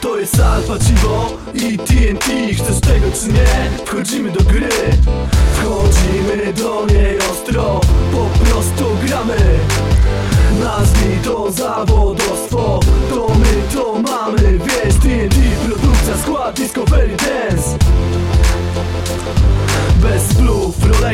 To jest Al Pacino i TNT Chcesz tego czy nie? Wchodzimy do gry Wchodzimy do niej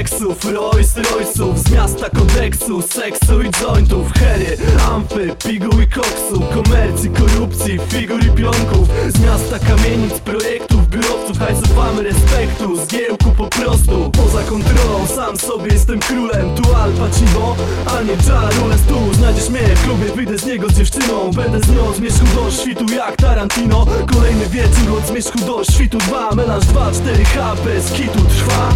Rolexów, Rolls Royce'ów Z miasta kodeksu, seksu i jointów Hery, ampy, pigu i koksu Komercji, korupcji, figur i pionków Z miasta kamienic, projektów, biurowców Hajsów mamy respektu, z giełku po prostu Poza kontrolą, sam sobie jestem królem Tu Al Pacino, a nie Ja Rule tu Znajdziesz mnie w klubie, wyjdę z niego z dziewczyną Będę z nią zmierzchu do świtu jak Tarantino Kolejny wieczór od zmierzchu do świtu Dwa, melanż 2, 4 HP, z trwa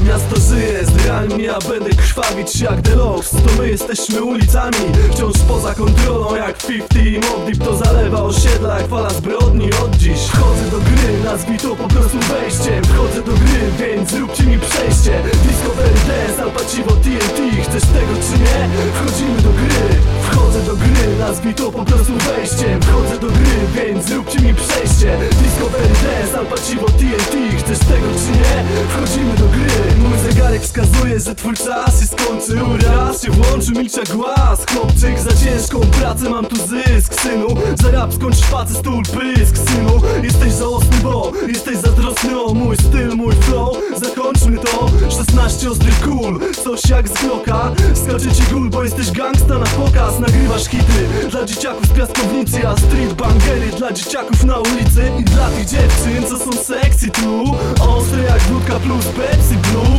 mnie, a będę krwawić jak Deluxe To my jesteśmy ulicami, wciąż poza kontrolą Jak 50 i Deep to zalewa osiedla jak fala zbrodni od dziś. Wchodzę do gry, nazwij to po prostu wejściem Wchodzę do gry, więc zróbcie mi przejście. Discovery Dance, Al Pacino, TNT Chcesz tego czy nie? Wchodzimy do gry. Wchodzę do gry, nazwij to po prostu wejściem Wchodzę do gry, więc zróbcie mi przejście. Discovery Dance, Al Pacino, TNT Chcesz tego czy nie? Wchodzimy do gry. Mój że twój czas się skończył. Raz się włączył, milcza głaz. Chłopczyk, za ciężką pracę mam tu zysk, synu. Za rap skończysz facet, stół pysk, synu. Jesteś żałosny, bo jesteś zazdrosny o mój styl, mój flow. Zakończmy to, 16 ostrych kul. Coś jak z Glocka, skacze ci gul, bo jesteś gangsta na pokaz. Nagrywasz hity dla dzieciaków z piaskownicy A street bangery dla dzieciaków na ulicy I dla tych dziewczyn, co są sexy tu. Ostre jak wódka plus Pepsi Blue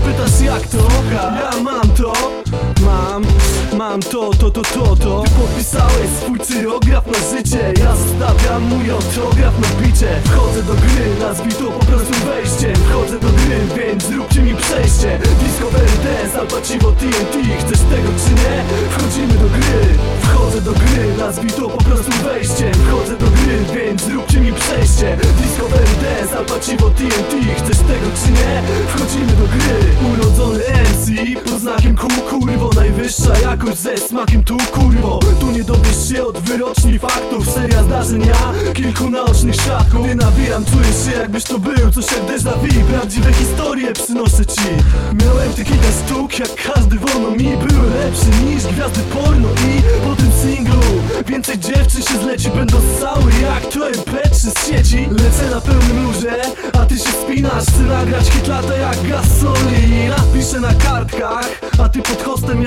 To? Ja mam to, mam Mam to, to, to, to, to. Ty podpisałeś swój cyrograf na życie. Ja zostawiam mój autograf na bicie. Wchodzę do gry, nazwij to po prostu wejściem Wchodzę do gry, więc zróbcie mi przejście. Discovery Dance, Al TNT Chcesz tego czy nie? Wchodzimy do gry. Wchodzę do gry, nazwij to po prostu wejściem Wchodzę do gry, więc zróbcie mi przejście. Discovery Dance, Al TNT Chcesz tego czy nie? Wchodzimy do gry Najwyższa jakość ze smakiem tu, kurwo. Tu nie dowiesz się od wyroczni faktów. Seria zdarzeń, ja kilku naocznych świadków. Nie nabijam, czuję się jakbyś to był. Coś jak déjà vu, prawdziwe historie przynoszę ci. Miałem te kilka sztuk, jak każdy wolno mi Były lepsze niż gwiazdy porno I po tym singlu. Więcej dziewczyn się zleci Będą ssały jak to MP3 z sieci. Lecę na pełnym luzie, a ty się spinasz. Chcę nagrać hit lata jak gasoli. Napiszę na kartkach, a ty pod hostem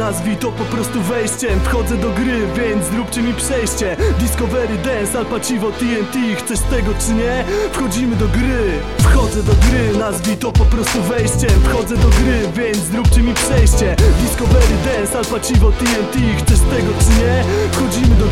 nazwij to po prostu wejściem. Wchodzę do gry, więc zróbcie mi przejście. Discovery Dance, Al Pacino, TNT Chcesz tego czy nie? Wchodzimy do gry. Wchodzę do gry, nazwij to po prostu wejściem. Wchodzę do gry, więc zróbcie mi przejście. Discovery Dance, Al Pacino, TNT Chcesz tego czy nie? Wchodzimy do